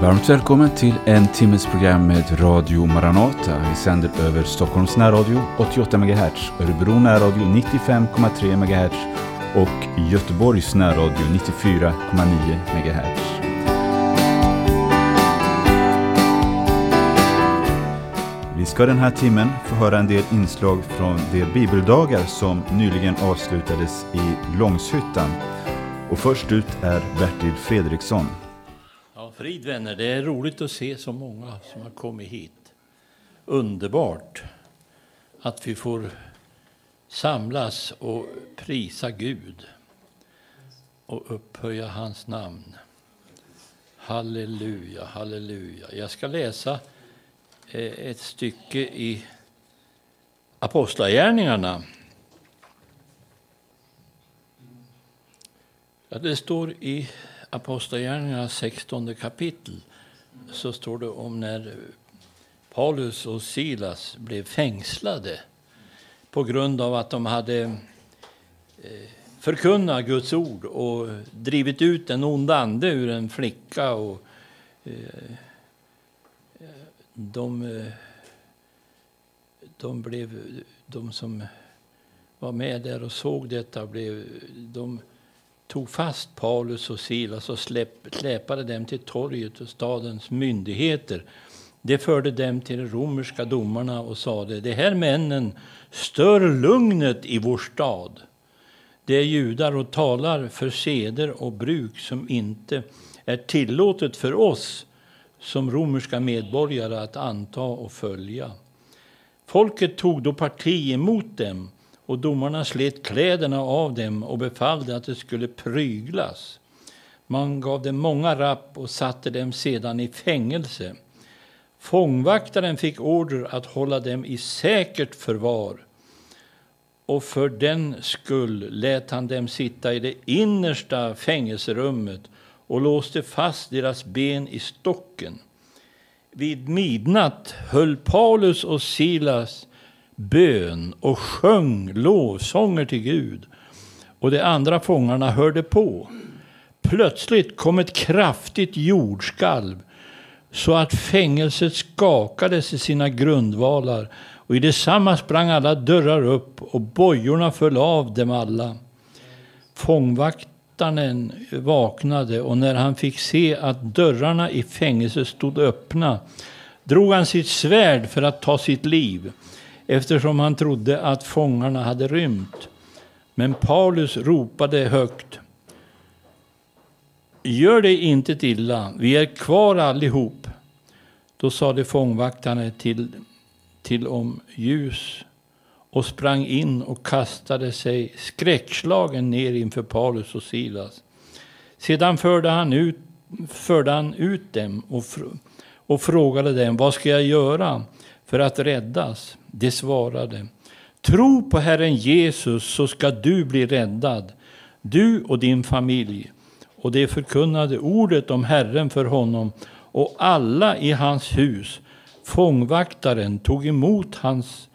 Varmt välkommen till en timmes program med Radio Maranata. Vi sänder över Stockholms närradio 88 MHz, Örebro närradio 95,3 MHz och Göteborgs närradio 94,9 MHz. Vi ska den här timmen få höra en del inslag från de bibeldagar som nyligen avslutades i Långshyttan. Och först ut är Bertil Fredriksson. Frid vänner, det är roligt att se så många som har kommit hit. Underbart att vi får samlas och prisa Gud och upphöja hans namn. Halleluja, halleluja. Jag ska läsa eh, ett stycke i Apostlagärningarna. Ja, det står i Apostlagärningarnas 16 kapitel så står det om när Paulus och Silas blev fängslade på grund av att de hade eh, förkunnat Guds ord och drivit ut en ond ande ur en flicka. Och, eh, eh, de, de, blev, de som var med där och såg detta blev, de tog fast Paulus och Silas och släpade dem till torget och stadens myndigheter. Det förde dem till de romerska domarna och sade de här männen stör lugnet i vår stad. De är judar och talar för seder och bruk som inte är tillåtet för oss som romerska medborgare att anta och följa. Folket tog då parti emot dem och domarna slet kläderna av dem och befallde att de skulle pryglas. Man gav dem många rapp och satte dem sedan i fängelse. Fångvaktaren fick order att hålla dem i säkert förvar och för den skull lät han dem sitta i det innersta fängelserummet och låste fast deras ben i stocken. Vid midnatt höll Paulus och Silas bön och sjöng lovsånger till Gud. Och de andra fångarna hörde på. Plötsligt kom ett kraftigt jordskalv så att fängelset skakades i sina grundvalar och i detsamma sprang alla dörrar upp och bojorna föll av dem alla. Fångvaktaren vaknade och när han fick se att dörrarna i fängelset stod öppna drog han sitt svärd för att ta sitt liv eftersom han trodde att fångarna hade rymt. Men Paulus ropade högt. Gör dig inte illa, vi är kvar allihop. Då sade fångvaktarna till, till om ljus och sprang in och kastade sig skräckslagen ner inför Paulus och Silas. Sedan förde han ut, förde han ut dem och, och frågade dem, vad ska jag göra för att räddas? De svarade, tro på Herren Jesus så ska du bli räddad, du och din familj. Och de förkunnade ordet om Herren för honom och alla i hans hus. Fångvaktaren tog emot hans,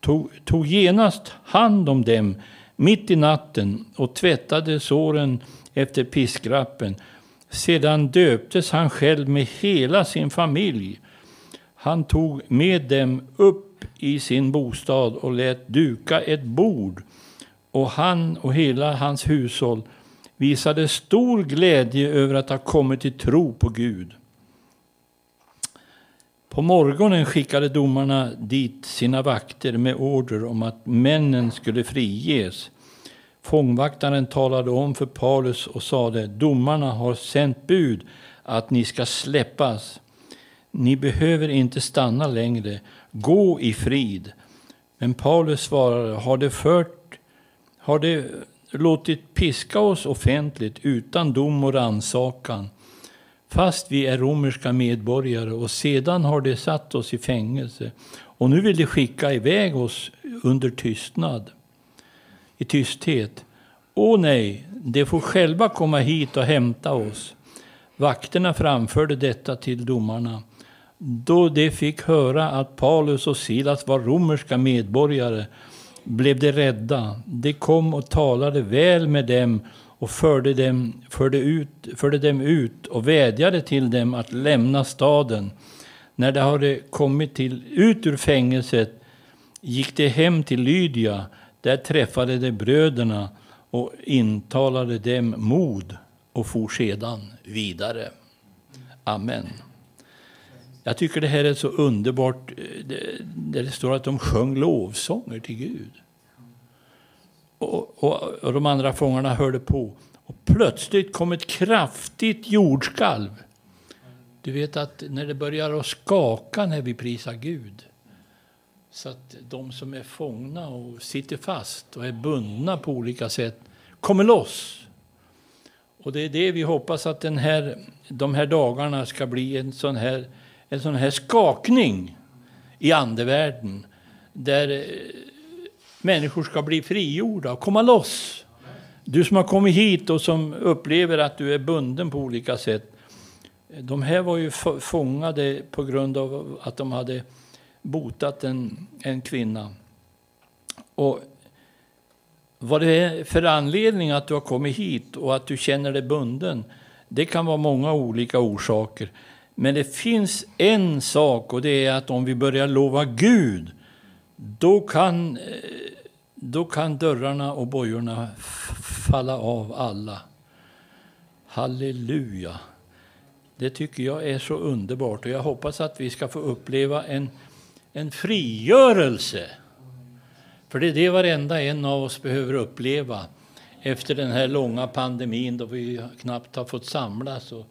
tog, tog genast hand om dem mitt i natten och tvättade såren efter piskrappen. Sedan döptes han själv med hela sin familj. Han tog med dem upp i sin bostad och lät duka ett bord. Och han och hela hans hushåll visade stor glädje över att ha kommit till tro på Gud. På morgonen skickade domarna dit sina vakter med order om att männen skulle friges. Fångvaktaren talade om för Paulus och sade domarna har sänt bud att ni ska släppas. Ni behöver inte stanna längre. Gå i frid. Men Paulus svarade, har det, fört, har det låtit piska oss offentligt utan dom och rannsakan fast vi är romerska medborgare och sedan har de satt oss i fängelse och nu vill de skicka iväg oss under tystnad, i tysthet. Åh nej, de får själva komma hit och hämta oss. Vakterna framförde detta till domarna då de fick höra att Paulus och Silas var romerska medborgare blev de rädda. De kom och talade väl med dem och förde dem, förde, ut, förde dem ut och vädjade till dem att lämna staden. När de hade kommit till, ut ur fängelset gick de hem till Lydia. Där träffade de bröderna och intalade dem mod och for sedan vidare. Amen. Jag tycker det här är så underbart, eh, där det står att de sjöng lovsånger till Gud. Och, och, och de andra fångarna hörde på. Och plötsligt kom ett kraftigt jordskalv. Du vet att när det börjar att skaka när vi prisar Gud så att de som är fångna och sitter fast och är bundna på olika sätt kommer loss. Och det är det vi hoppas att den här, de här dagarna ska bli en sån här, en sån här skakning i andevärlden. Där eh, människor ska bli frigjorda och komma loss. Du som har kommit hit och som upplever att du är bunden på olika sätt. De här var ju fångade på grund av att de hade botat en, en kvinna. Och vad det är för anledning att du har kommit hit och att du känner dig bunden, det kan vara många olika orsaker. Men det finns en sak och det är att om vi börjar lova Gud, då kan, eh, då kan dörrarna och bojorna falla av alla. Halleluja! Det tycker jag är så underbart och jag hoppas att vi ska få uppleva en, en frigörelse för det är det varenda en av oss behöver uppleva efter den här långa pandemin då vi knappt har fått samlas och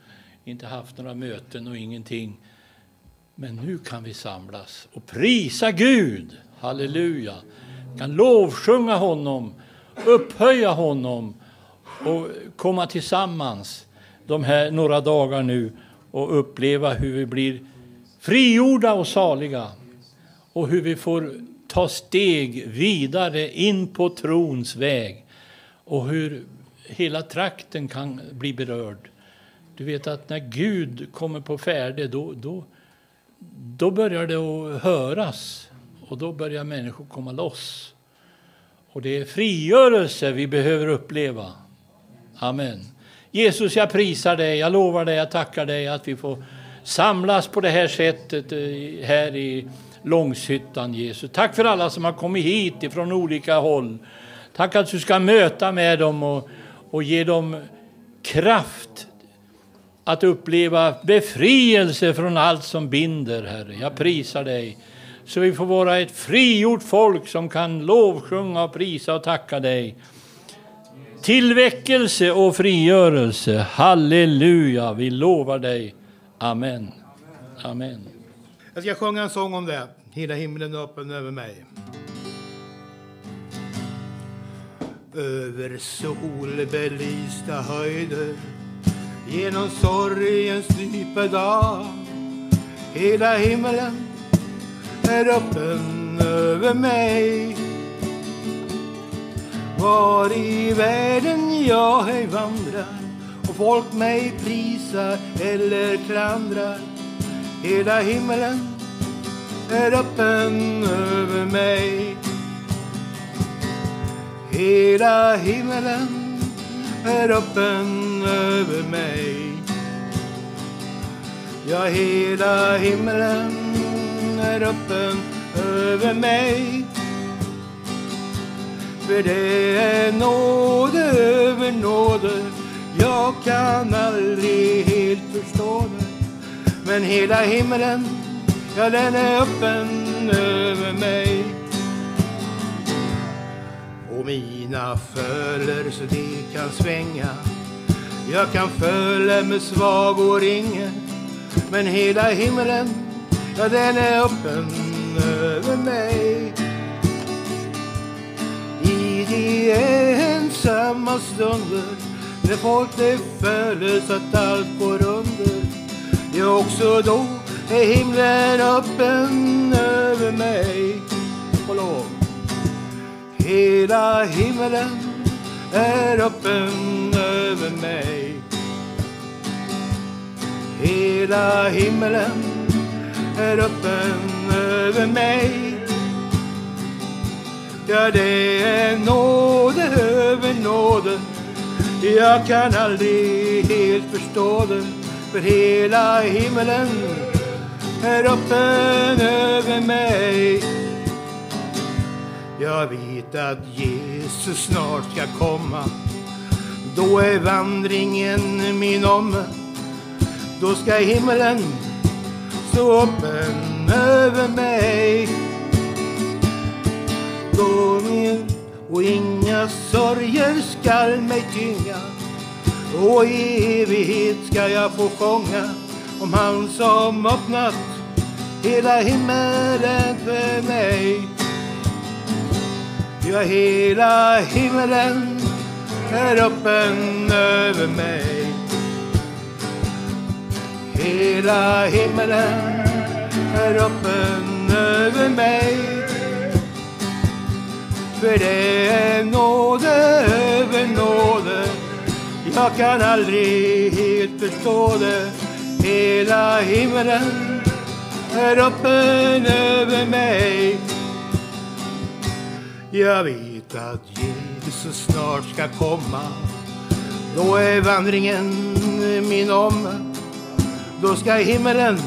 inte haft några möten och ingenting. Men nu kan vi samlas och prisa Gud. Halleluja! Vi kan lovsjunga honom, upphöja honom och komma tillsammans de här några dagar nu och uppleva hur vi blir frigjorda och saliga och hur vi får ta steg vidare in på trons väg och hur hela trakten kan bli berörd. Du vet att när Gud kommer på färde då, då, då börjar det att höras och då börjar människor komma loss. Och det är frigörelse vi behöver uppleva. Amen. Jesus, jag prisar dig, jag lovar dig, jag tackar dig att vi får samlas på det här sättet eh, här i Långshyttan, Jesus. Tack för alla som har kommit hit ifrån olika håll. Tack att du ska möta med dem och, och ge dem kraft att uppleva befrielse från allt som binder, Herre. Jag prisar dig. Så vi får vara ett frigjort folk som kan lovsjunga, och prisa och tacka dig. Tillväckelse och frigörelse. Halleluja, vi lovar dig. Amen. Amen. Jag ska sjunga en sång om det. Hela himlen är öppen över mig. Över solbelysta höjder genom sorgens djupa dag. Hela himlen är öppen över mig. Var i världen jag ej vandrar och folk mig prisar eller klandrar. Hela himlen är öppen över mig. Hela himmelen är öppen över mig. Ja, hela himmelen är öppen över mig. För det är nåde över nåde. Jag kan aldrig helt förstå det. Men hela himmelen ja den är öppen över mig. Och mina föler så de kan svänga. Jag kan följa med svag och ringe. Men hela himlen, ja den är öppen över mig. I de ensamma stunder när folk det följer så att allt går under. Det är också då är himlen öppen över mig. Hela himlen är öppen över mig. Hela himlen är öppen över mig. Ja, det är nåde över nåden. Jag kan aldrig helt förstå det för hela himlen är öppen över mig jag vet att Jesus snart ska komma. Då är vandringen min om Då ska himlen stå öppen över mig. Då min och inga sorger skall mig tynga. Och i evighet ska jag få sjunga om han som öppnat hela himmelen för mig. Ja, hela himmelen är öppen över mig. Hela himmelen är öppen över mig. För det är nåde över nåde jag kan aldrig helt förstå det Hela himlen är öppen över mig jag vet att Jesus snart ska komma. Då är vandringen min om Då ska himmelen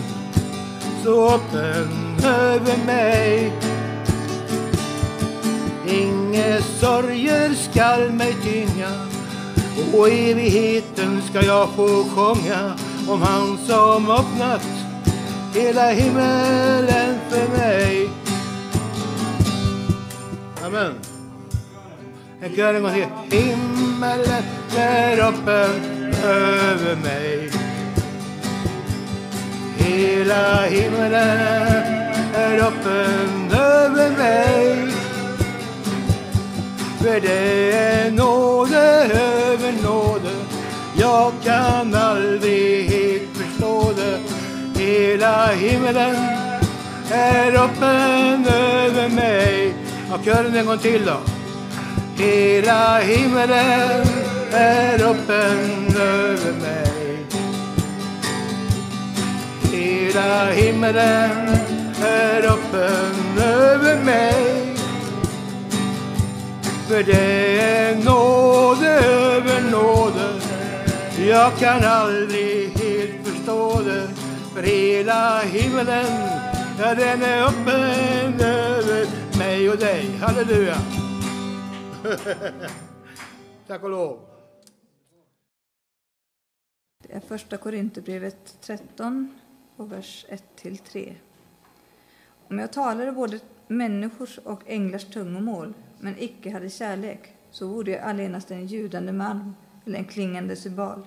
stå öppen över mig. Inga sorger skall mig tynga. Och evigheten ska jag få sjunga om han som öppnat hela himmelen för mig. Amen. En kör en gång till. Himmelen är öppen över mig. Hela himmelen är öppen över mig. För det är nåde över nåde Jag kan aldrig helt förstå det Hela himmelen är öppen över mig Ja, kören en gång till då. Hela himmelen är öppen över mig. Hela himmelen är öppen över mig. För det är nåde över nåde. Jag kan aldrig helt förstå det. För hela himmelen, ja den är öppen över mig och dig Halleluja! Tack och lov! Det är första Korinthierbrevet 13 och vers 1-3. Om jag talade både människors och änglars tungomål men icke hade kärlek, så vore jag allenast en ljudande malm eller en klingande symbal.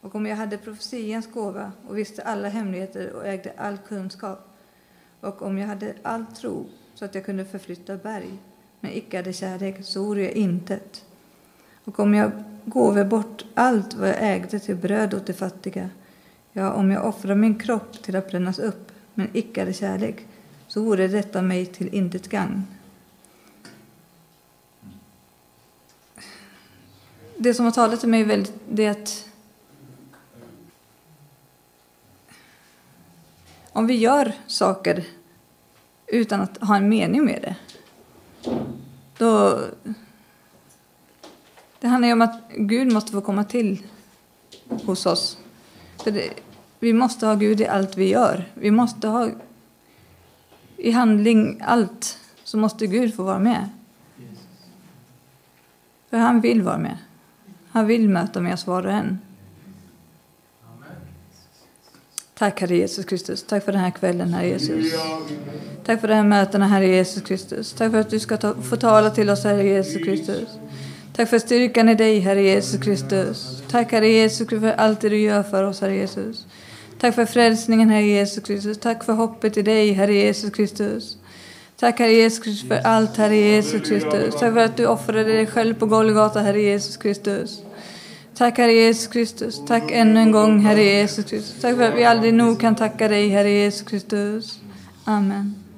Och om jag hade profetians gåva och visste alla hemligheter och ägde all kunskap, och om jag hade all tro så att jag kunde förflytta berg, men icke hade kärlek, så vore jag intet. Och om jag gåve bort allt vad jag ägde till bröd åt de fattiga, ja, om jag offrar min kropp till att brännas upp, men icke hade kärlek, så vore detta mig till intet gagn. det som har talat till mig väldigt, det är att om vi gör saker utan att ha en mening med det, då... Det handlar ju om att Gud måste få komma till hos oss. För det, vi måste ha Gud i allt vi gör. Vi måste ha i handling allt, så måste Gud få vara med. För han vill vara med. Han vill möta med oss var och en. Tack Herre Jesus Kristus. Tack för den här kvällen Herre Jesus. Tack för de här mötena Herre Jesus Kristus. Tack för att du ska ta, få tala till oss Herre Jesus Kristus. Tack för styrkan i dig Herre Jesus Kristus. Tack Herre Jesus för allt det du gör för oss Herre Jesus. Tack för frälsningen Herre Jesus Kristus. Tack för hoppet i dig Herre Jesus Kristus. Tack Herre Jesus Kristus för allt Herre Jesus Kristus. Tack för att du offrade dig själv på Golgata Herre Jesus Kristus. Tack Herre Jesus Kristus. Tack ännu en gång Herre Jesus Kristus. Tack för att vi aldrig nog kan tacka dig Herre Jesus Kristus. Amen.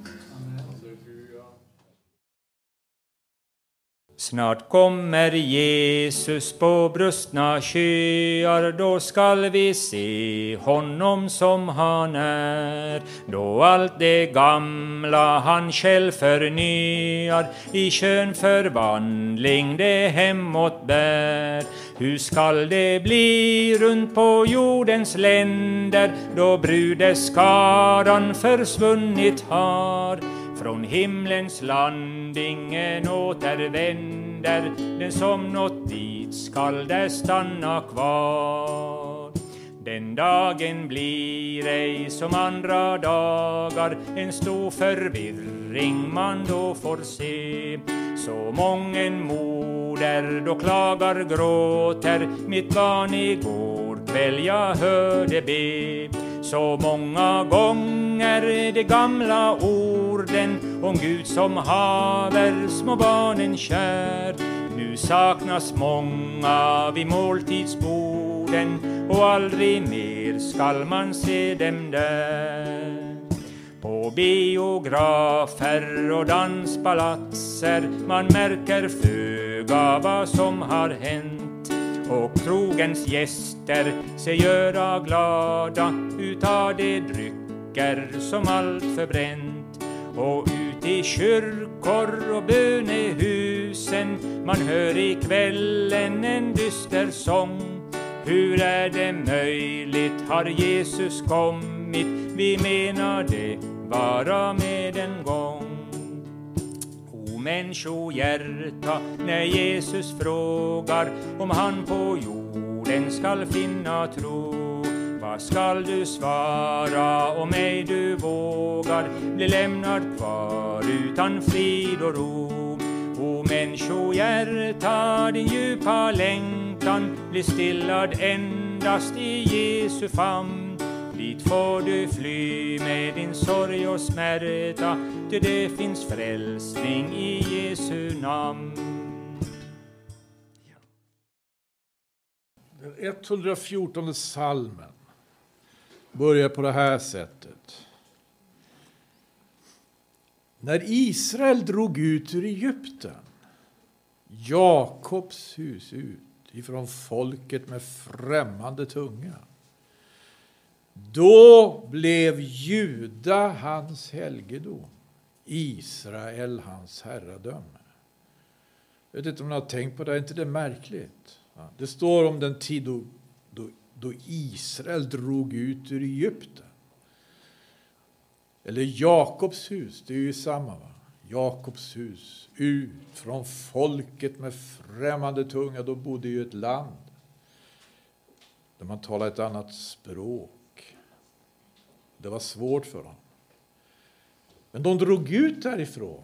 Snart kommer Jesus på brustna skyar, då skall vi se honom som han är. Då allt det gamla han själv förnyar, i skön förvandling det hemåt bär. Hur skall det bli runt på jordens länder, då brudeskaran försvunnit har? Från himlens land ingen återvänder den som nått dit skall där stanna kvar. Den dagen blir ej som andra dagar en stor förvirring man då får se. Så mången moder då klagar, gråter mitt barn igår kväll jag hörde be. Så många gånger de gamla orden om Gud som haver små barnen kär. Nu saknas många vid måltidsborden och aldrig mer skall man se dem där. På biografer och danspalatser man märker föga vad som har hänt och krogens gäster sig göra glada. Utav de drycker som allt förbränt. Och ut i kyrkor och bönehusen man hör i kvällen en dyster sång. Hur är det möjligt? Har Jesus kommit? Vi menar det bara med en gång människohjärta när Jesus frågar om han på jorden skall finna tro. Vad skall du svara om ej du vågar bli lämnad kvar utan frid och ro? O människohjärta, din djupa längtan blir stillad endast i Jesu famn Dit får du fly med din sorg och smärta, ty det finns frälsning i Jesu namn. Den 114 salmen börjar på det här sättet. När Israel drog ut ur Egypten, Jakobs hus ut ifrån folket med främmande tunga då blev Juda hans helgedom, Israel hans herradöme. Jag vet inte om ni har tänkt på det, är inte det märkligt? Det står om den tid då, då, då Israel drog ut ur Egypten. Eller Jakobs hus, det är ju samma. Va? Jakobs hus, ut från folket med främmande tunga. Då bodde ju ett land där man talade ett annat språk. Det var svårt för honom. Men de drog ut därifrån.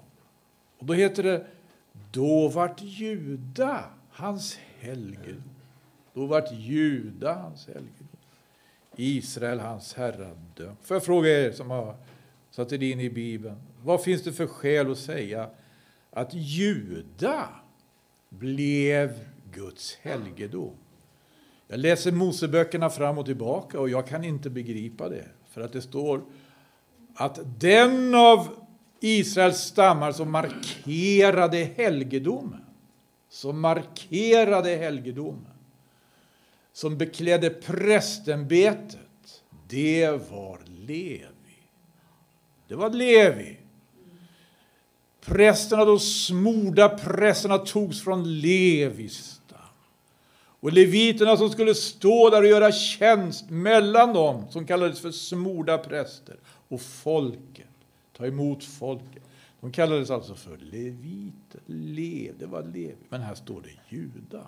Och då heter det, då vart Juda hans helgedom. Då vart Juda hans helgedom. Israel hans herradöm. Får jag fråga er som har satt er in i Bibeln. Vad finns det för skäl att säga att Juda blev Guds helgedom? Jag läser Moseböckerna fram och tillbaka och jag kan inte begripa det. För att det står att den av Israels stammar som markerade helgedomen, som markerade helgedomen, som beklädde prästämbetet, det var Levi. Det var Levi. Prästerna, de smorda prästerna togs från Levis och leviterna som skulle stå där och göra tjänst mellan dem, som kallades för smorda präster, och folket, ta emot folket. De kallades alltså för leviter. Lev, det var lev. Men här står det Juda.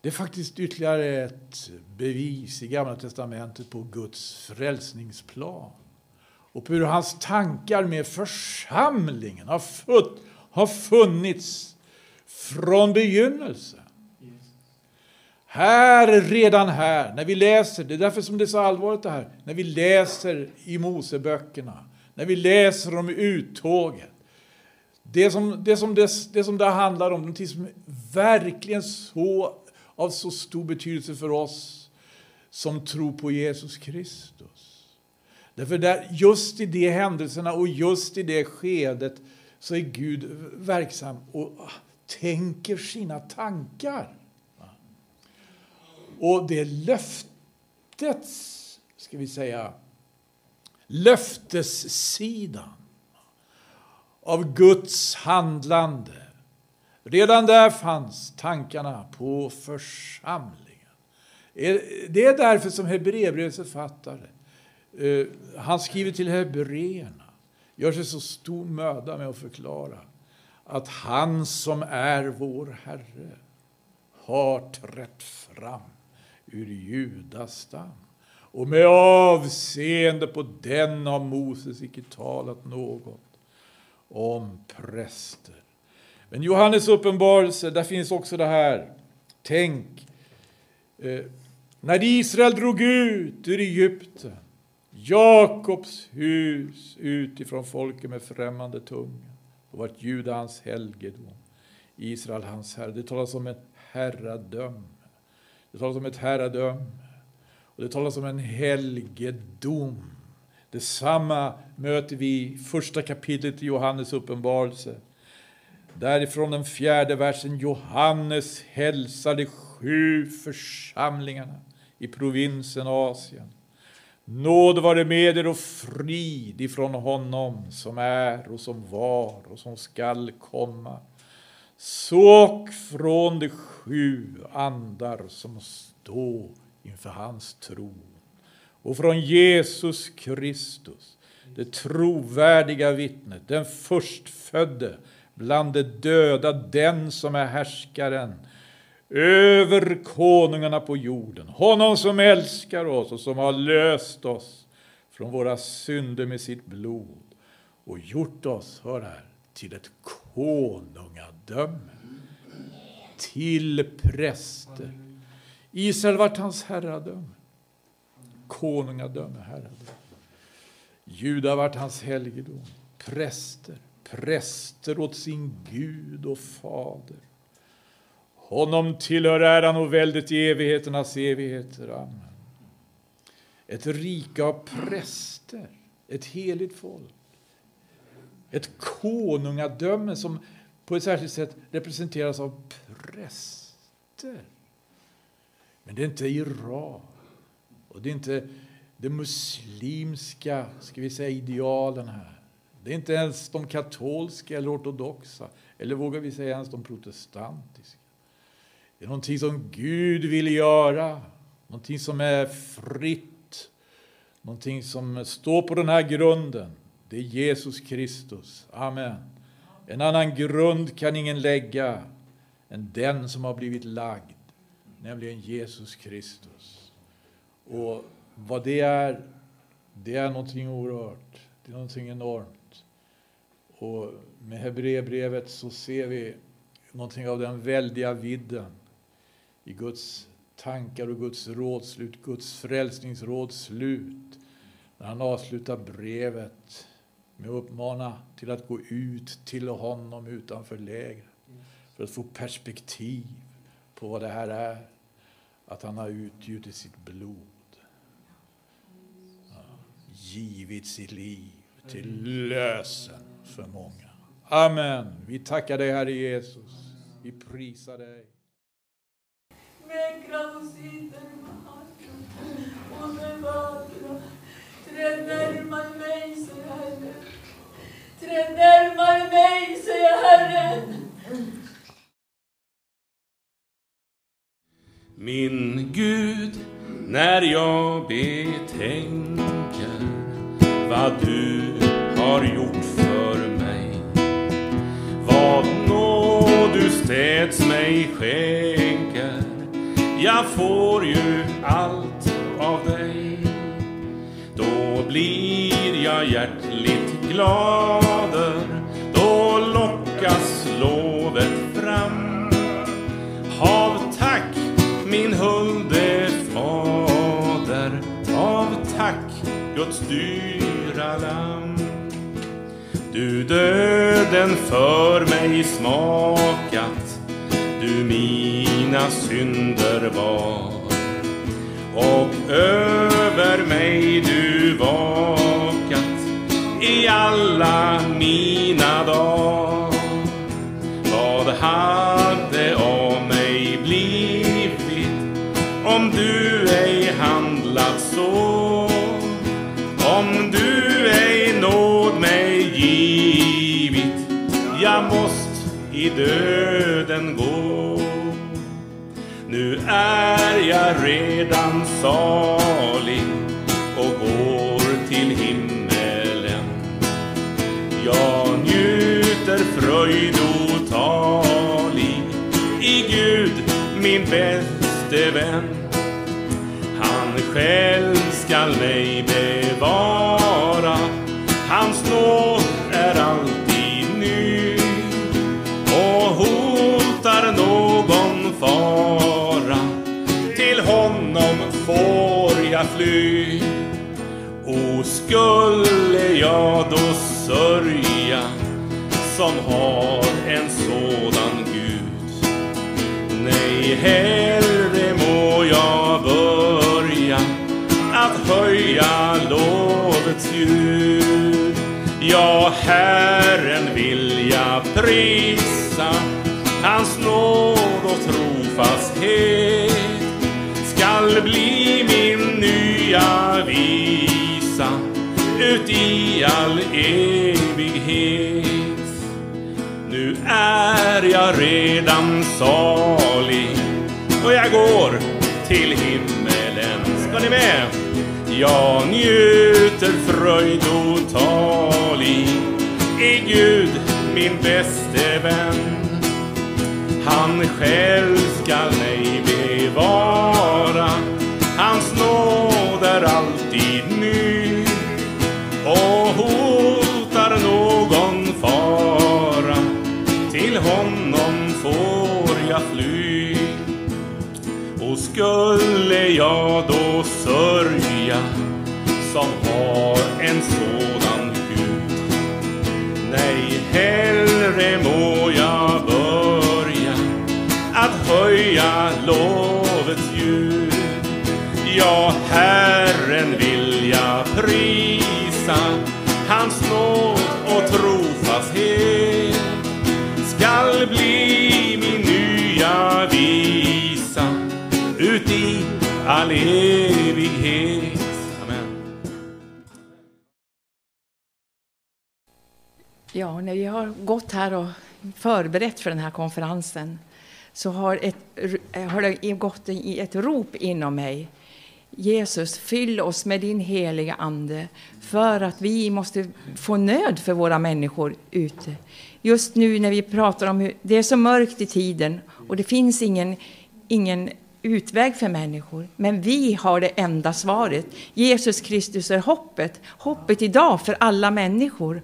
Det är faktiskt ytterligare ett bevis i Gamla testamentet på Guds frälsningsplan och på hur hans tankar med församlingen har, funnits från begynnelsen. Här, redan här, när vi läser, det är därför som det är så allvarligt det här, när vi läser i Moseböckerna, när vi läser om uttåget. Det som det, som det, det, som det handlar om, någonting som verkligen så, av så stor betydelse för oss som tror på Jesus Kristus. Därför där, just i de händelserna och just i det skedet så är Gud verksam och tänker sina tankar. Och det löftets, ska vi säga, löftessidan av Guds handlande. Redan där fanns tankarna på församlingen. Eh, det är därför som Hebreerbrevets författare, eh, han skriver till hebreerna, gör sig så stor möda med att förklara att han som är vår Herre har trätt fram ur Judas stam. Och med avseende på den har Moses icke talat något om präster. Men Johannes uppenbarelse, där finns också det här. Tänk, eh, när Israel drog ut ur Egypten, Jakobs hus utifrån folket med främmande tunga, och vart Juda hans helgedom, Israel hans herre. Det talas om ett herradöme. Det talas om ett herradöme. Och det talas om en helgedom. Detsamma möter vi i första kapitlet i Johannes uppenbarelse. Därifrån den fjärde versen. Johannes hälsar de sju församlingarna i provinsen Asien. Nåd vare med er och frid ifrån honom som är och som var och som skall komma. Så från de sju andar som står inför hans tron och från Jesus Kristus, det trovärdiga vittnet, den förstfödde bland de döda, den som är härskaren över konungarna på jorden. Honom som älskar oss och som har löst oss från våra synder med sitt blod och gjort oss, hör här, till ett konungadöme. Till präster. Israel vart hans herradöme. Konungadöme, herradöme. Juda vart hans helgedom. Präster, präster åt sin Gud och fader. Honom tillhör äran och väldet i evigheternas evigheter. Amen. Ett rike av präster, ett heligt folk. Ett konungadöme som på ett särskilt sätt representeras av präster. Men det är inte Iran och det är inte de muslimska ska vi säga, idealen här. Det är inte ens de katolska eller ortodoxa, eller vågar vi säga ens de protestantiska. Det är någonting som Gud vill göra, någonting som är fritt, någonting som står på den här grunden. Det är Jesus Kristus. Amen. En annan grund kan ingen lägga än den som har blivit lagd, nämligen Jesus Kristus. Och vad det är, det är någonting oerhört. Det är någonting enormt. Och med Hebreerbrevet så ser vi någonting av den väldiga vidden i Guds tankar och Guds rådslut, Guds frälsningsrådslut. När han avslutar brevet med att uppmana till att gå ut till honom utanför lägret för att få perspektiv på vad det här är. Att han har utgjutit sitt blod. Ja, givit sitt liv till lösen för många. Amen. Vi tackar dig, Herre Jesus. Vi prisar dig. Mäkra och och. Träd närmare mig, säger Herren. Träd närmare mig, säger Herren. Min Gud, när jag betänker vad du har gjort för mig vad nåd du städs mig skänker jag får ju allt av dig. Då blir jag hjärtligt glader. Då lockas lovet fram. Av tack min hulde fader. Av tack Guds dyra lamm Du döden för mig smakat du mina synder bar och över mig du vakat i alla mina dagar. Vad är jag redan salig och går till himmelen. Jag njuter fröjd otalig i Gud min bäste vän. Han själv skall mig bevara. Hans nåd är alltid ny och hotar någon fara. Vilja fly. O skulle jag då sörja som har en sådan Gud? Nej, hellre må jag börja att höja lovets ljud. Ja, Herren vill jag prisa, hans nåd och trofasthet. Skall bli nya visa ut i all evighet. Nu är jag redan salig och jag går till himmelen. Ska ni med? Jag njuter fröjd otalig i Gud, min bäste vän. Han själv skall mig bevara, jag då sörja som har en sådan Gud. Nej, hellre må jag börja att höja lovets ljud. Ja, här all evighet. Amen. Ja, när vi har gått här och förberett för den här konferensen så har, ett, har det gått ett rop inom mig. Jesus, fyll oss med din heliga Ande för att vi måste få nöd för våra människor ute. Just nu när vi pratar om hur det är så mörkt i tiden och det finns ingen, ingen utväg för människor. Men vi har det enda svaret. Jesus Kristus är hoppet. Hoppet idag för alla människor.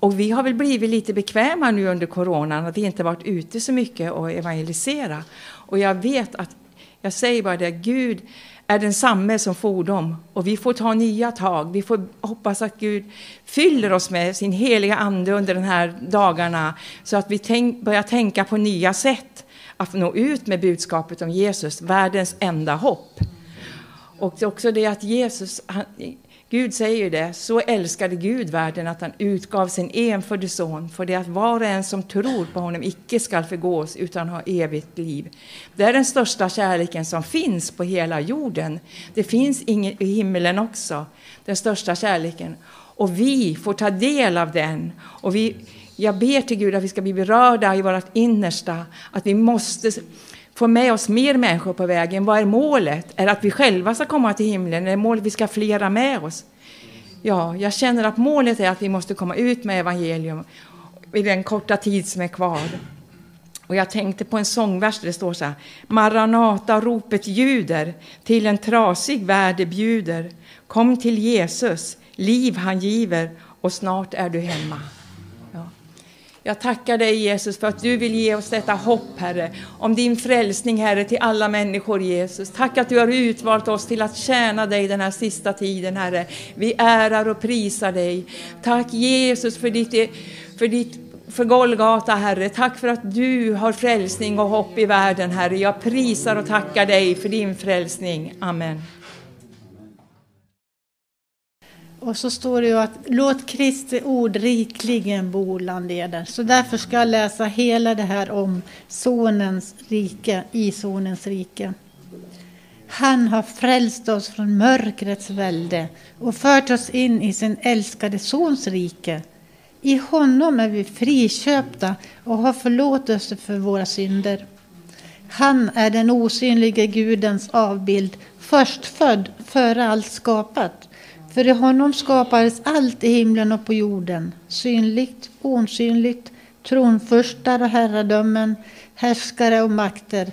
Och vi har väl blivit lite bekväma nu under coronan att vi inte varit ute så mycket och evangelisera. Och jag vet att, jag säger bara det, Gud är densamme som fordom och vi får ta nya tag. Vi får hoppas att Gud fyller oss med sin heliga ande under de här dagarna så att vi tänk, börjar tänka på nya sätt att nå ut med budskapet om Jesus, världens enda hopp. Och det också det att Jesus, han, Gud säger ju det, så älskade Gud världen att han utgav sin enfödde son för det att var och en som tror på honom icke skall förgås utan ha evigt liv. Det är den största kärleken som finns på hela jorden. Det finns ingen i himlen också, den största kärleken. Och vi får ta del av den. Och vi, jag ber till Gud att vi ska bli berörda i vårt innersta, att vi måste få med oss mer människor på vägen. Vad är målet? Är det att vi själva ska komma till himlen? Är det målet att vi ska ha flera med oss? Ja, jag känner att målet är att vi måste komma ut med evangelium i den korta tid som är kvar. Och jag tänkte på en sångvers där det står så här. Maranata, ropet ljuder, till en trasig värld bjuder. Kom till Jesus, liv han giver och snart är du hemma. Jag tackar dig Jesus för att du vill ge oss detta hopp Herre, om din frälsning Herre till alla människor Jesus. Tack att du har utvalt oss till att tjäna dig den här sista tiden Herre. Vi ärar och prisar dig. Tack Jesus för ditt, för ditt för Golgata, Herre. Tack för att du har frälsning och hopp i världen, Herre. Jag prisar och tackar dig för din frälsning. Amen. Och så står det ju att låt Kristi ord rikligen bo bland eder. Så därför ska jag läsa hela det här om sonens rike, i sonens rike. Han har frälst oss från mörkrets välde och fört oss in i sin älskade Sons rike. I honom är vi friköpta och har förlåtelse för våra synder. Han är den osynlige Gudens avbild, förstfödd före allt skapat. För i honom skapades allt i himlen och på jorden, synligt, osynligt, tronfurstar och herradömen, härskare och makter.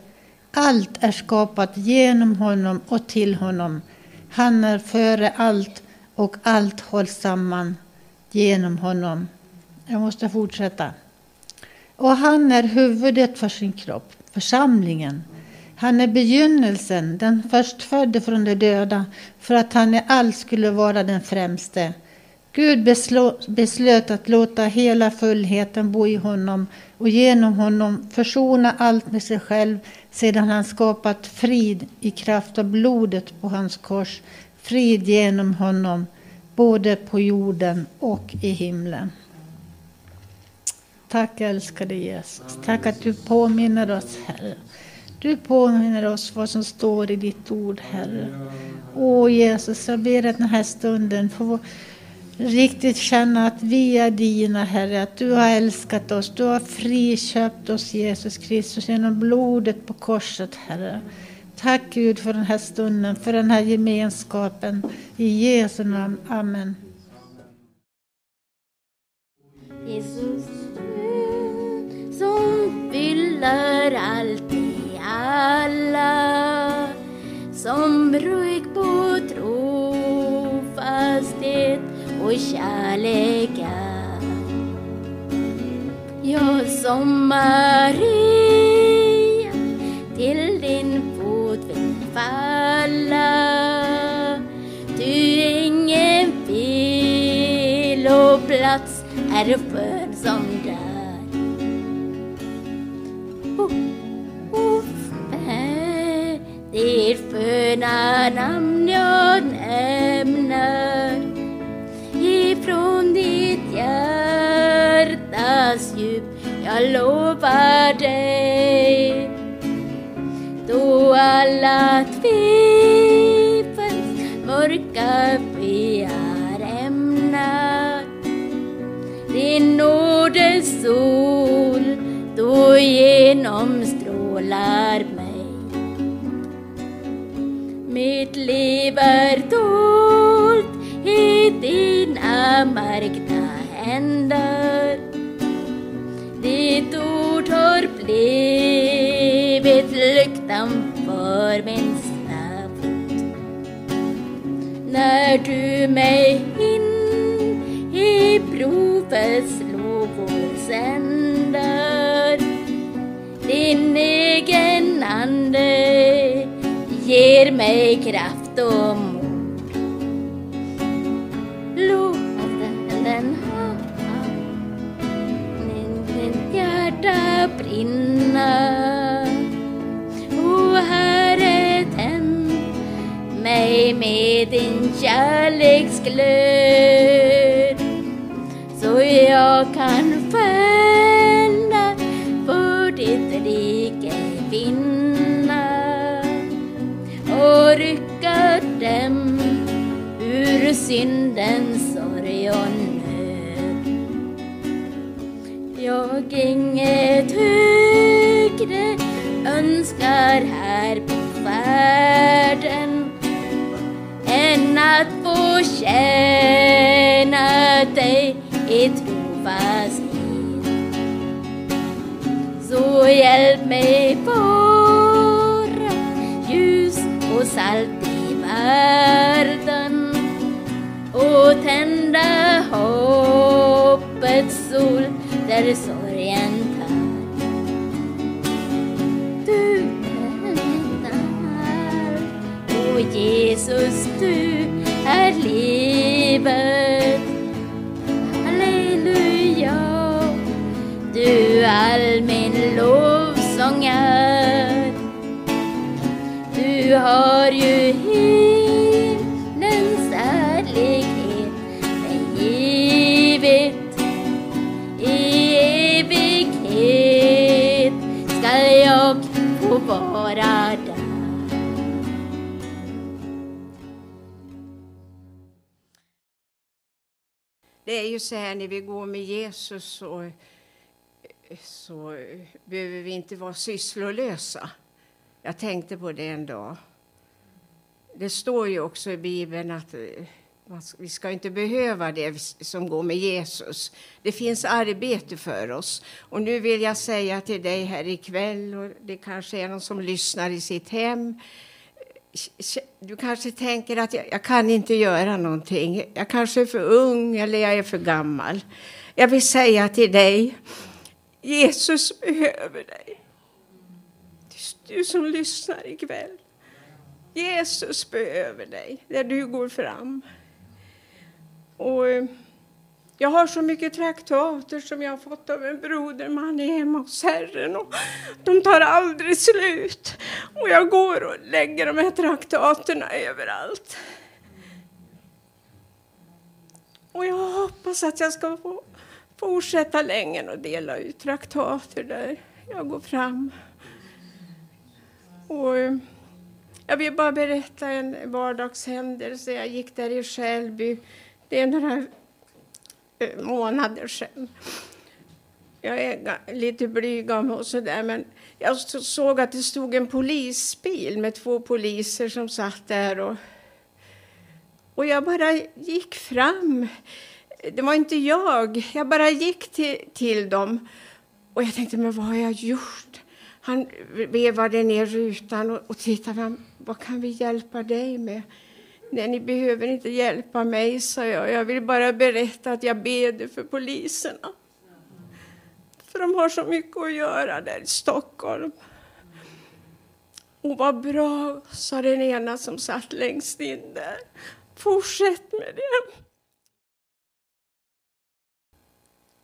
Allt är skapat genom honom och till honom. Han är före allt och allt hålls samman genom honom. Jag måste fortsätta. Och han är huvudet för sin kropp, församlingen. Han är begynnelsen, den förstfödde från de döda, för att han i allt skulle vara den främste. Gud beslöt att låta hela fullheten bo i honom och genom honom försona allt med sig själv sedan han skapat frid i kraft av blodet på hans kors. Frid genom honom, både på jorden och i himlen. Tack älskade Jesus. Tack att du påminner oss, Herre. Du påminner oss vad som står i ditt ord, Herre. Åh Jesus, jag ber att den här stunden får riktigt känna att vi är dina, Herre. Att du har älskat oss. Du har friköpt oss, Jesus Kristus, genom blodet på korset, Herre. Tack Gud för den här stunden, för den här gemenskapen. I Jesu namn. Amen. Jesus, du som fyller allt alla som bruk på trofasthet och kärlek Jag som Maria till din fot vill falla. Du ingen fel och plats är född som där. Oh, det sköna namn jag nämner ifrån ditt hjärtas djup jag lovar dig. Då alla tvivels mörka byar ämnar din nådes sol då genom liv dolt i dina märkta händer. Ditt ord har blivit lyktan för min fot. När du mig in i provets lovor sänder din egen ande ger mig kraft mig med din kärleksglöd så jag kan följa för ditt rike vinna och rycka dem ur syndens sorg och nöd. Jag inget högre önskar här på färd att få tjäna dig i trofasthet. Så hjälp mig vara ljus och salt i världen och tända hoppets sol där sorgen tar. Du är allt, Jesus, har ju himlens ärlighet mig givet i evighet ska jag få vara där Det är ju så här när vi går med Jesus och så behöver vi inte vara sysslolösa. Jag tänkte på det en dag. Det står ju också i Bibeln att eh, vi ska inte behöva det som går med Jesus. Det finns arbete för oss. Och nu vill jag säga till dig här ikväll, och det kanske är någon som lyssnar i sitt hem. Eh, du kanske tänker att jag, jag kan inte göra någonting. Jag kanske är för ung eller jag är för gammal. Jag vill säga till dig, Jesus behöver dig. Du som lyssnar ikväll. Jesus behöver dig där du går fram. Och eh, jag har så mycket traktater som jag har fått av en broder, man är hemma hos Herren. Och de tar aldrig slut. Och jag går och lägger de här traktaterna överallt. Och jag hoppas att jag ska få fortsätta länge och dela ut traktater där jag går fram. Och eh, jag vill bara berätta en vardagshändelse. Jag gick där i Skälby. Det är några eh, månader sedan. Jag är lite blyg och sådär, men jag såg att det stod en polisbil med två poliser som satt där. Och, och jag bara gick fram. Det var inte jag. Jag bara gick till, till dem. Och jag tänkte, men vad har jag gjort? Han vevade ner rutan och, och tittade. fram. Vad kan vi hjälpa dig med? Nej, ni behöver inte hjälpa mig, sa jag. Jag vill bara berätta att jag beder för poliserna. För de har så mycket att göra där i Stockholm. Och vad bra, sa den ena som satt längst in där. Fortsätt med det.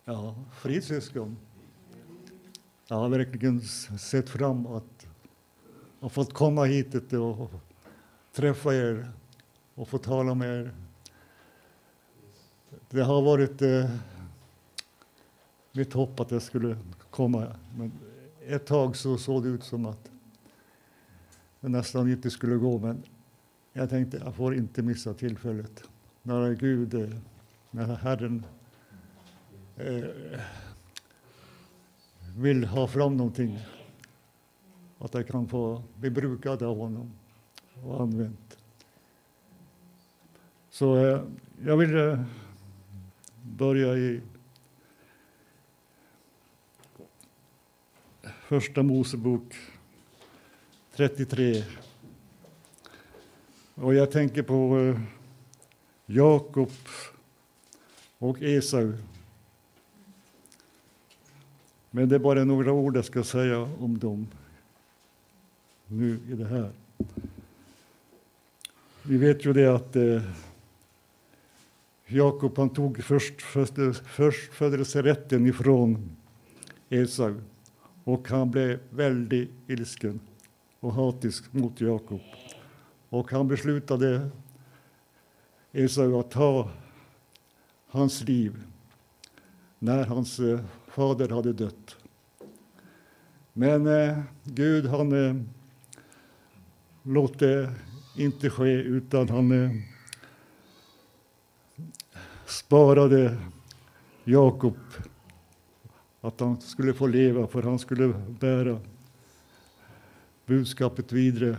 Ja, frisyskon. Jag har verkligen sett fram att har fått komma hit och träffa er och få tala med er. Det har varit eh, mitt hopp att jag skulle komma, men ett tag så såg det ut som att det nästan inte skulle gå, men jag tänkte jag får inte missa tillfället. När Gud, eh, när Herren eh, vill ha fram någonting. Att jag kan få bli brukad av honom och använt. Så eh, jag vill eh, börja i Första Mosebok 33. Och jag tänker på eh, Jakob och Esau. Men det är bara några ord jag ska säga om dem nu i det här. Vi vet ju det att eh, Jakob han tog först, först, förstfödelserätten ifrån Esau och han blev väldigt ilsken och hatisk mot Jakob. Och han beslutade Esau att ta hans liv när hans eh, fader hade dött. Men eh, Gud han eh, låt det inte ske utan han eh, sparade Jakob att han skulle få leva för han skulle bära budskapet vidare,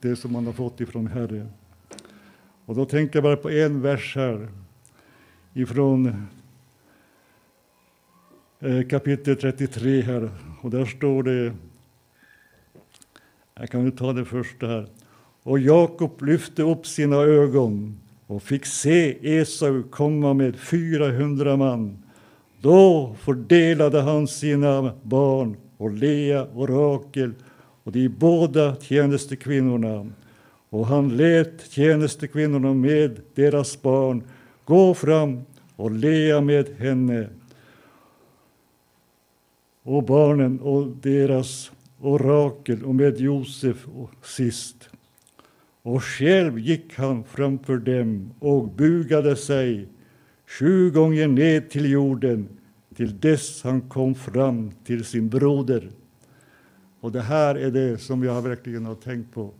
det som han har fått ifrån Herren. Och då tänker jag bara på en vers här ifrån eh, kapitel 33 här. Och där står det, jag kan ta det första här. Och Jakob lyfte upp sina ögon och fick se Esau komma med 400 man. Då fördelade han sina barn och Lea och Rakel och de båda tjänstekvinnorna. Och han lät tjänstekvinnorna med deras barn gå fram och Lea med henne och barnen och deras och Rakel och med Josef och sist. Och själv gick han framför dem och bugade sig sju gånger ned till jorden till dess han kom fram till sin broder. Och det här är det som jag verkligen har tänkt på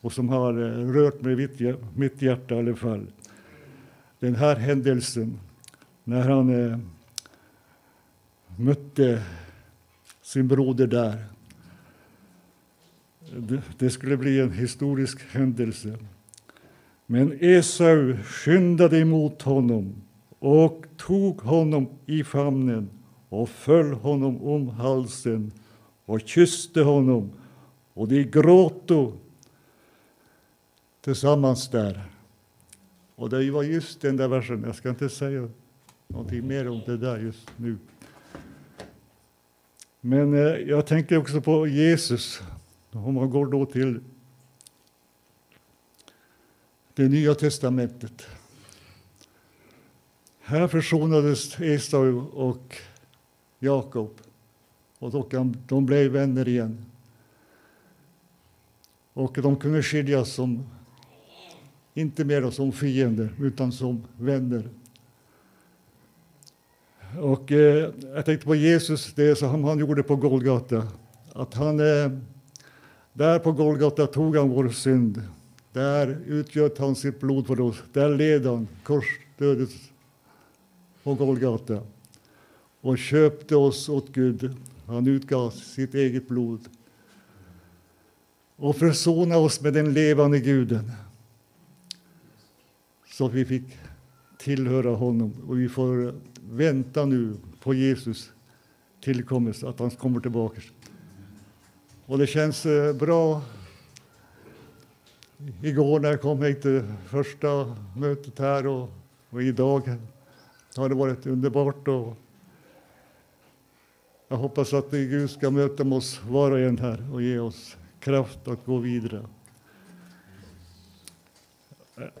och som har eh, rört mig mitt, mitt hjärta i alla fall. Den här händelsen när han eh, mötte sin broder där. Det, skulle bli en historisk händelse. Men Esau skyndade emot honom och tog honom i famnen och föll honom om halsen och kysste honom och de gråto tillsammans där. Och det var just den där versen, jag ska inte säga någonting mer om det där just nu. Men eh, jag tänker också på Jesus, om man går då till det nya testamentet. Här försonades Esau och Jakob och de blev vänner igen. Och de kunde skiljas som, inte mer som fiender, utan som vänner. Och eh, jag tänkte på Jesus, det som han gjorde på Golgata. Att han, eh, där på Golgata tog han vår synd. Där utgöt han sitt blod för oss. Där led han korsdödet på Golgata och köpte oss åt Gud. Han utgav sitt eget blod och försona oss med den levande guden. Så att vi fick tillhöra honom och vi får vänta nu på Jesus tillkommelse, att han kommer tillbaka. Och det känns eh, bra. Igår när jag kom hit till första mötet här och, och idag har det varit underbart. Och jag hoppas att Gud ska möta oss var och en här och ge oss kraft att gå vidare.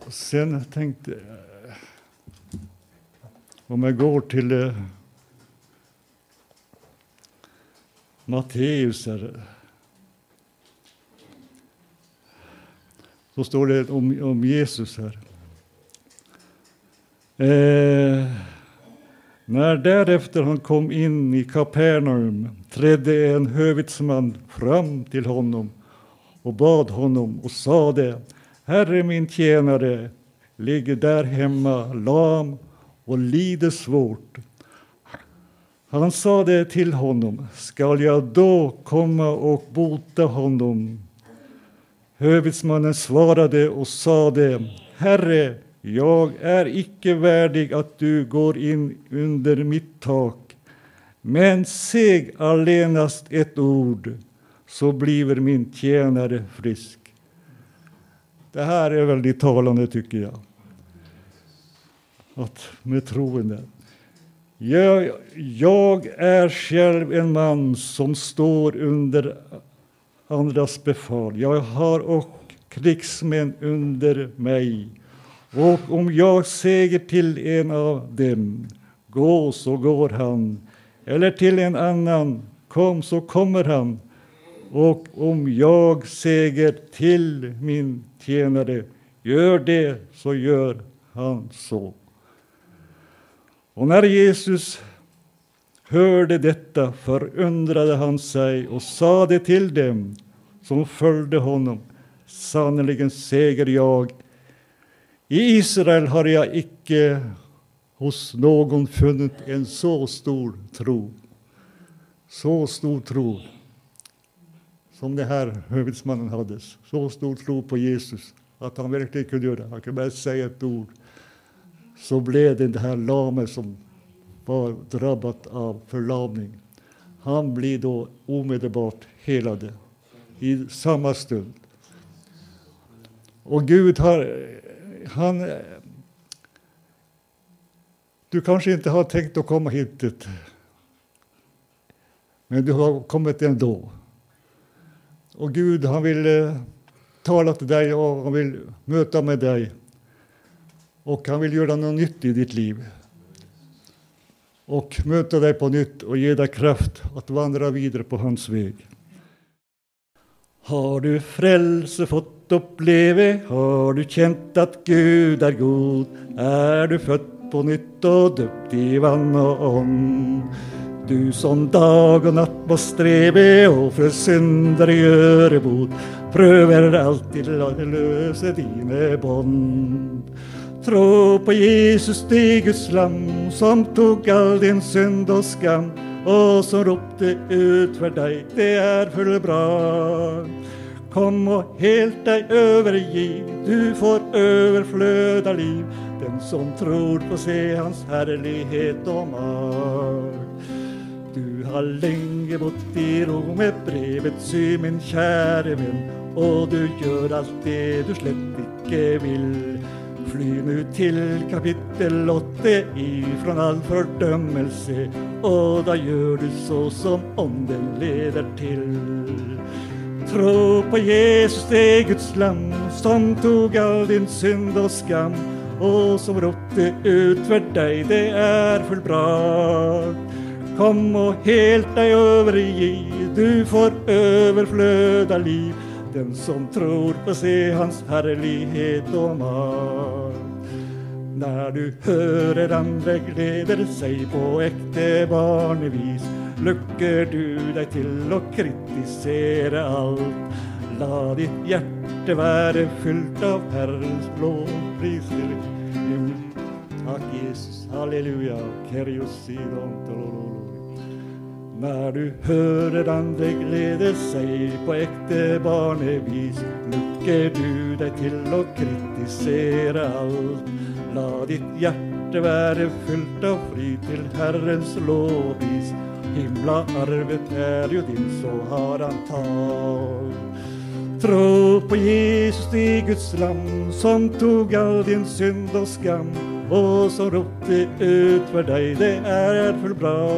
Sen tänkte jag, om jag går till eh, Matteus här. Så står det om, om Jesus här. Eh, när därefter han kom in i Kapernaum trädde en hövitsman fram till honom och bad honom och sade Herre, min tjänare ligger där hemma lam och lider svårt. Han sade till honom, skall jag då komma och bota honom? Hövitsmannen svarade och sade, Herre, jag är icke värdig att du går in under mitt tak, men säg allenast ett ord, så bliver min tjänare frisk. Det här är väldigt talande, tycker jag. Att med troende. Jag, jag är själv en man som står under andras befal. Jag har och krigsmän under mig. Och om jag säger till en av dem, gå, så går han, eller till en annan, kom, så kommer han. Och om jag säger till min tjänare, gör det, så gör han så. Och när Jesus hörde detta förundrade han sig och sade till dem som följde honom, sannerligen säger jag, i Israel har jag icke hos någon funnit en så stor tro. Så stor tro som den här hövitsmannen hade. Så stor tro på Jesus att han verkligen kunde göra det. Han kunde bara säga ett ord. Så blev det den här lame som var drabbat av förlamning. Han blir då omedelbart helade i samma stund. Och Gud har han... Du kanske inte har tänkt att komma hit, men du har kommit ändå. Och Gud, han vill eh, tala till dig och han vill möta med dig. Och han vill göra något nytt i ditt liv. Och möta dig på nytt och ge dig kraft att vandra vidare på hans väg. Har du frälse fått uppleve, har du känt att Gud är god, är du född på nytt och döpt i vann och ånd. Du som dag och natt må strebe och för synder göre bot, pröver alltid att lösa dina bond. Tro på Jesus, det Guds lamm som tog all din synd och skam och som ropte ut för dig, det är för bra. Kom och helt dig överge, du får överflöda liv. Den som tror på se hans härlighet och makt. Du har länge bott i ro med brevet, sy min käre vän, och du gör allt det du slett icke vill. Fly nu till kapitel 8 ifrån all fördömelse och då gör du så som om den leder till. Tro på Jesus, det är Guds lamm som tog all din synd och skam och som ropte ut för dig, det är fullbrakt. bra. Kom och helt dig överge, du får överflöda liv. Den som tror på se hans härlighet och makt. När du hör andra gläder sig på äkte barnevis luckar du dig till och kritisera allt. La ditt hjärta vara fyllt av Herrens blå priser Tack Jesus, halleluja, Kerios sidon. När du hör andra gläder sig på äkte barnevis luckar du dig till och kritisera allt. La ditt hjärta vara fyllt av frid till Herrens lovpris. Himla arvet är ju din, så har han tal. Tro på Jesus, i Guds lamm som tog all din synd och skam och som ropte ut för dig, det är för bra.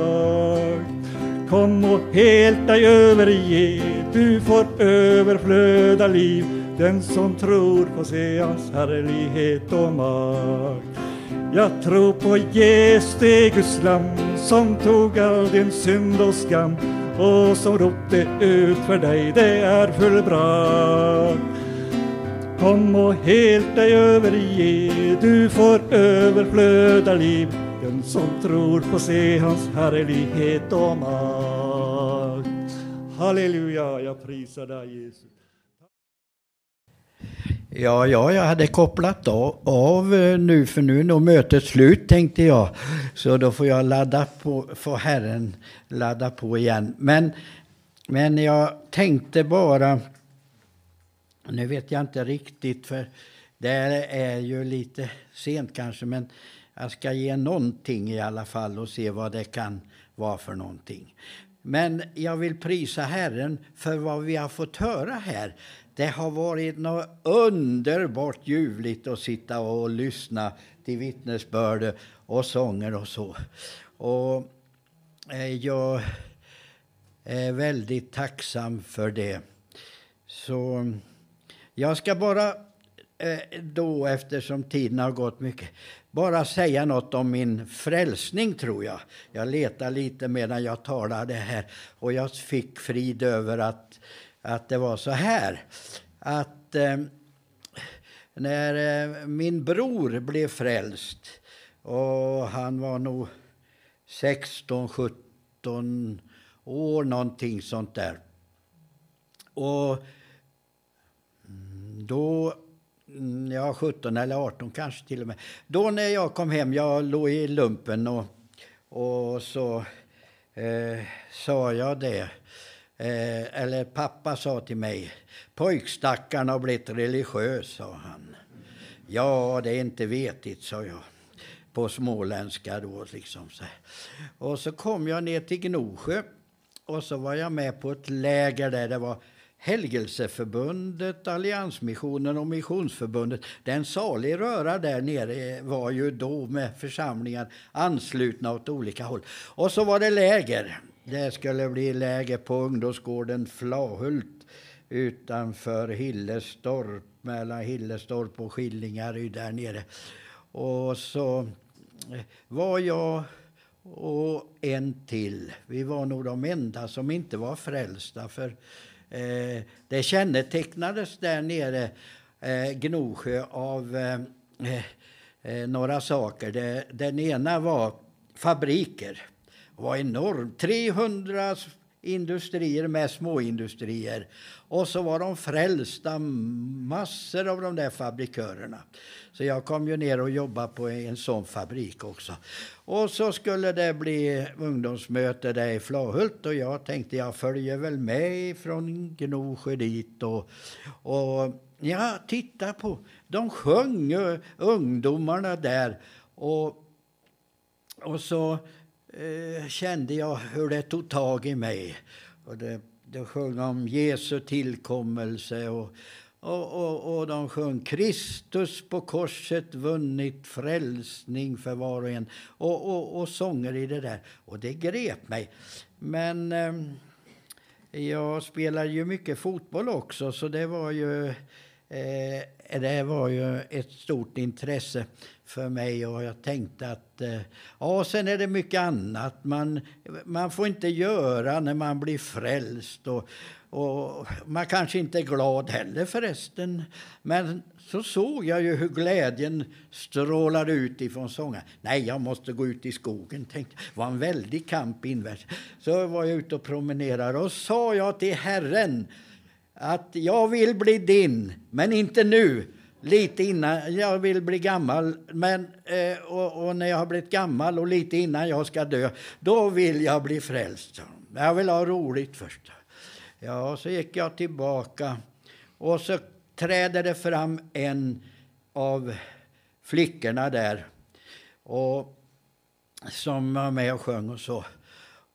Kom och helt dig överge, du får överflöda liv. Den som tror på se hans härlighet och makt. Jag tror på Jesus, det Guds lamm som tog all din synd och skam och som ropte ut för dig, det är fullbrakt. Kom och helt dig överge, du får överflöda liv. Den som tror på se hans härlighet och makt. Halleluja, jag prisar dig Jesus. Ja, ja, jag hade kopplat av, av eh, nu för nu är nog mötet slut tänkte jag. Så då får jag ladda på, får Herren ladda på igen. Men, men jag tänkte bara, nu vet jag inte riktigt för det är ju lite sent kanske men jag ska ge någonting i alla fall och se vad det kan vara för någonting. Men jag vill prisa Herren för vad vi har fått höra här. Det har varit något underbart ljuvligt att sitta och lyssna till vittnesbörd och sånger och så. Och eh, jag är väldigt tacksam för det. Så jag ska bara eh, då, eftersom tiden har gått mycket, bara säga något om min frälsning, tror jag. Jag letade lite medan jag talade här och jag fick frid över att att det var så här. Att eh, när eh, min bror blev frälst och han var nog 16, 17 år, någonting sånt där. Och då, mm, ja 17 eller 18 kanske till och med. Då när jag kom hem, jag låg i lumpen och, och så eh, sa jag det Eh, eller pappa sa till mig, pojkstackarn har blivit religiös, sa han. Ja, det är inte vetigt, sa jag på småländska då. Liksom så. Och så kom jag ner till Gnosjö och så var jag med på ett läger där det var Helgelseförbundet, Alliansmissionen och Missionsförbundet. Den salig röra där nere var ju då med församlingar anslutna åt olika håll. Och så var det läger. Det skulle bli läger på ungdomsgården Flahult utanför Hillestorp, mellan Hillestorp och Skillingaryd där nere. Och så eh, var jag och en till. Vi var nog de enda som inte var frälsta. För eh, det kännetecknades där nere, eh, Gnosjö, av eh, eh, några saker. Det, den ena var fabriker var enorm. 300 industrier med småindustrier. Och så var de frälsta, massor av de där fabrikörerna. Så jag kom ju ner och jobbade på en sån fabrik också. Och så skulle det bli ungdomsmöte där i Flahult och jag tänkte jag följer väl med från Gnosjö dit och, och ja, titta på, de sjöng ungdomarna där och, och så Eh, kände jag hur det tog tag i mig. Och det, de sjöng om Jesu tillkommelse och, och, och, och de sjöng Kristus på korset vunnit frälsning för var och en. Och, och, och sånger i det där. Och det grep mig. Men eh, jag spelade ju mycket fotboll också så det var ju Eh, Eh, det var ju ett stort intresse för mig och jag tänkte att... Eh, ja, sen är det mycket annat man, man får inte göra när man blir frälst. Och, och man kanske inte är glad heller förresten. Men så såg jag ju hur glädjen strålade ut ifrån sången. Nej, jag måste gå ut i skogen, tänkte Det var en väldig kamp invärtes. Så var jag ute och promenerade och sa jag till Herren att jag vill bli din, men inte nu. Lite innan jag vill bli gammal, men, eh, och, och, när jag har blivit gammal och lite innan jag ska dö, då vill jag bli frälst. Jag vill ha roligt först. Ja, så gick jag tillbaka och så träder det fram en av flickorna där och, som var med och sjöng och så.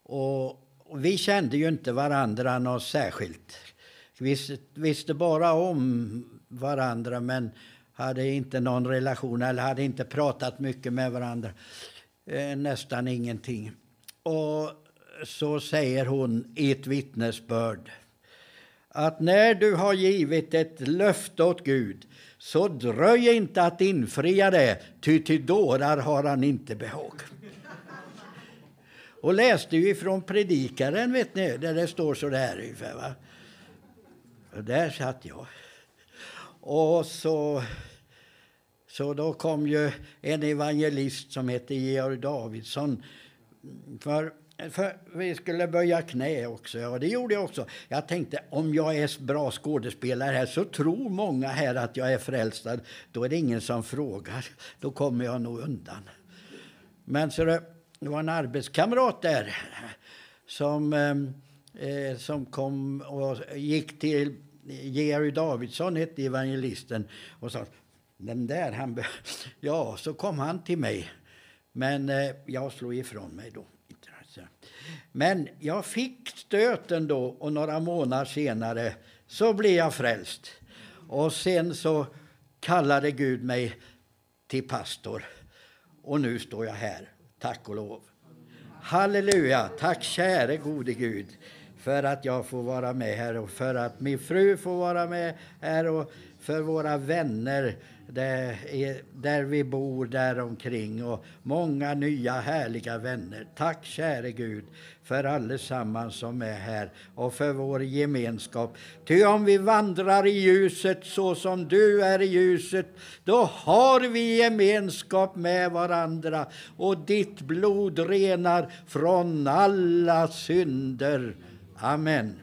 Och, och vi kände ju inte varandra något särskilt visste, visste bara om varandra men hade inte någon relation eller hade inte pratat mycket med varandra. Eh, nästan ingenting. Och så säger hon i ett vittnesbörd att när du har givit ett löfte åt Gud så dröj inte att infria det, ty till dårar har han inte behag. Och läste ju ifrån Predikaren, vet ni, där det står så där ungefär. Va? Och där satt jag. Och så, så då kom ju en evangelist som hette Georg Davidsson. För, för vi skulle böja knä också, ja det gjorde jag också. Jag tänkte om jag är bra skådespelare här så tror många här att jag är frälstad. Då är det ingen som frågar. Då kommer jag nog undan. Men så det, det var en arbetskamrat där som ehm, eh, som kom och gick till Georg Davidsson, hette evangelisten, och sa den där, han ja, så kom han till mig. Men eh, jag slog ifrån mig då. Men jag fick stöten då och några månader senare så blev jag frälst. Och sen så kallade Gud mig till pastor. Och nu står jag här, tack och lov. Halleluja, tack käre gode Gud för att jag får vara med här och för att min fru får vara med här och för våra vänner där, där vi bor där omkring och många nya härliga vänner. Tack käre Gud för allesammans som är här och för vår gemenskap. Ty om vi vandrar i ljuset så som du är i ljuset, då har vi gemenskap med varandra och ditt blod renar från alla synder. Amen.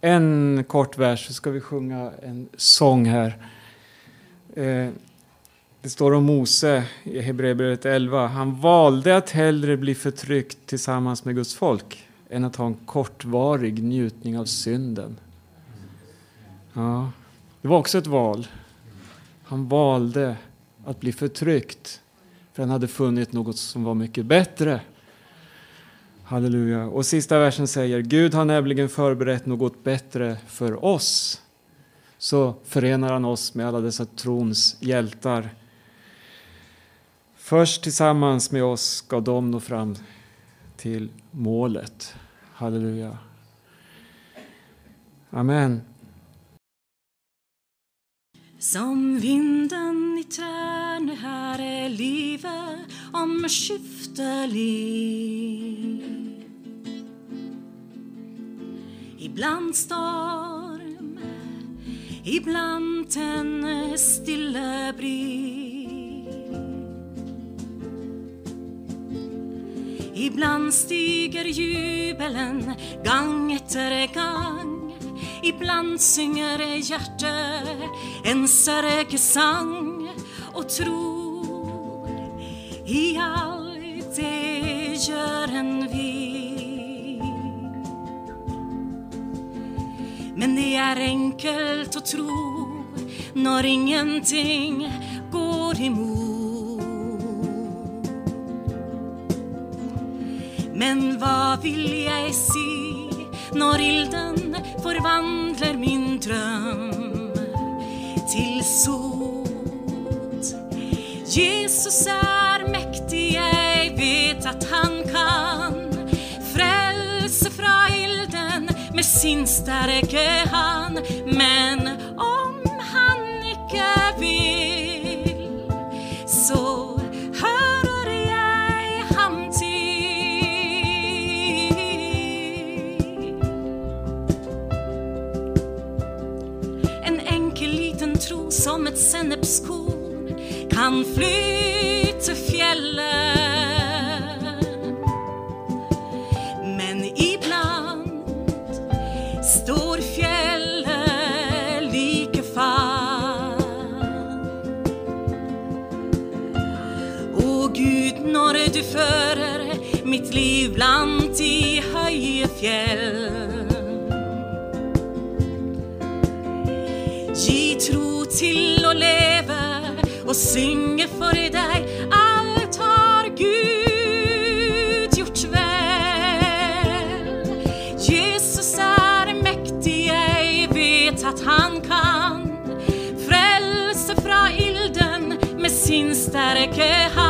En kort vers, så ska vi sjunga en sång här. Eh, det står om Mose i Hebreerbrevet 11. Han valde att hellre bli förtryckt tillsammans med Guds folk än att ha en kortvarig njutning av synden. Ja, det var också ett val. Han valde att bli förtryckt för han hade funnit något som var mycket bättre. Halleluja. Och sista versen säger Gud har nämligen förberett något bättre för oss. Så förenar han oss med alla dessa trons hjältar. Först tillsammans med oss ska de nå fram till målet. Halleluja. Amen. Som vinden i träne här är livet omskiftelig Ibland storm, ibland en stilla Ibland stiger jubelen gang efter gang. Ibland synger hjärtat en sørgesang och tror i allt är det enkelt att tro när ingenting går emot Men vad vill jag se när ilden förvandlar min dröm till sot? Jesus är sin starke hand. Men om han icke vill, så hører jag ham till. En enkel liten tro som ett sennepskorn kan fly mitt liv bland de høye fjäll. Gi tro til å leve og synge for deg. Alt har Gud gjort vel. Jesus er mektig, jeg vet at han kan frelse fra ilden med sin sterke hand.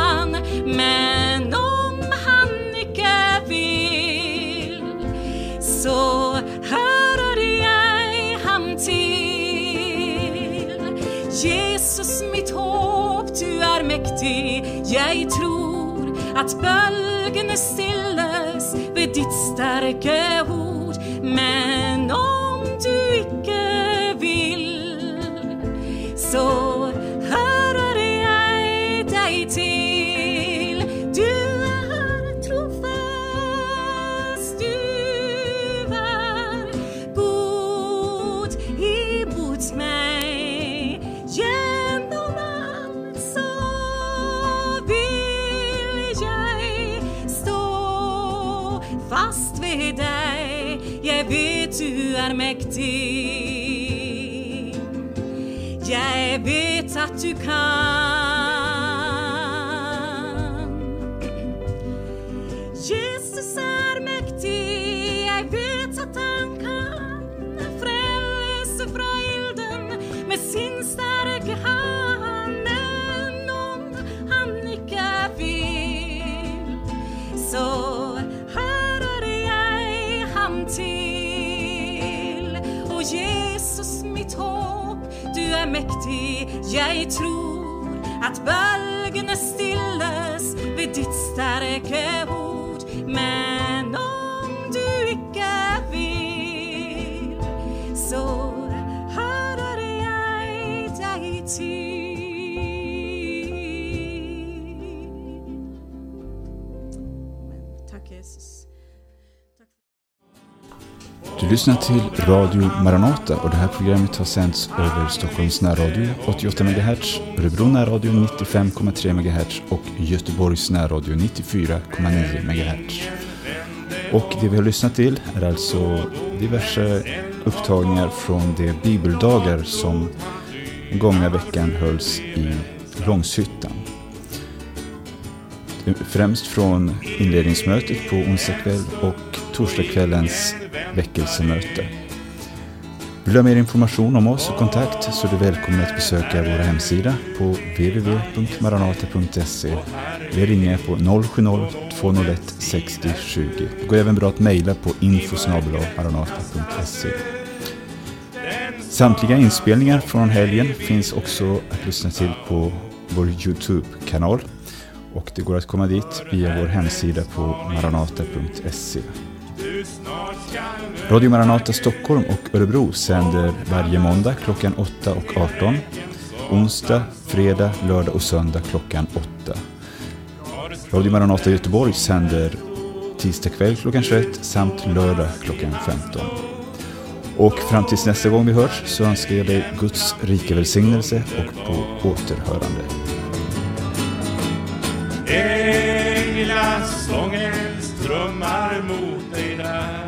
Jeg tror at bølgene stilles ved ditt sterke ord. Vet jeg tror at bølgene stilles ved ditt sterke ord. Lyssnar till Radio Maranata och det här programmet har sänds över Stockholms närradio 88 MHz, Örebro närradio 95,3 MHz och Göteborgs närradio 94,9 MHz. Och det vi har lyssnat till är alltså diverse upptagningar från de bibeldagar som den gångna veckan hölls i Långshyttan. Främst från inledningsmötet på onsdag kväll och torsdagskvällens väckelsemöte. Vill du ha mer information om oss och kontakt så är du välkommen att besöka vår hemsida på www.maranata.se eller ringa på 070-201 60 20. Det går även bra att mejla på infosnabelamaranata.se. Samtliga inspelningar från helgen finns också att lyssna till på vår Youtube-kanal och det går att komma dit via vår hemsida på maranata.se. Radio Maranata Stockholm och Örebro sänder varje måndag klockan 8 och 18. Onsdag, fredag, lördag och söndag klockan 8. Radio Maranata Göteborg sänder tisdag kväll klockan 21 samt lördag klockan 15. Och fram tills nästa gång vi hörs så önskar jag dig Guds rika välsignelse och på återhörande. Änglasången strömmar mot dig där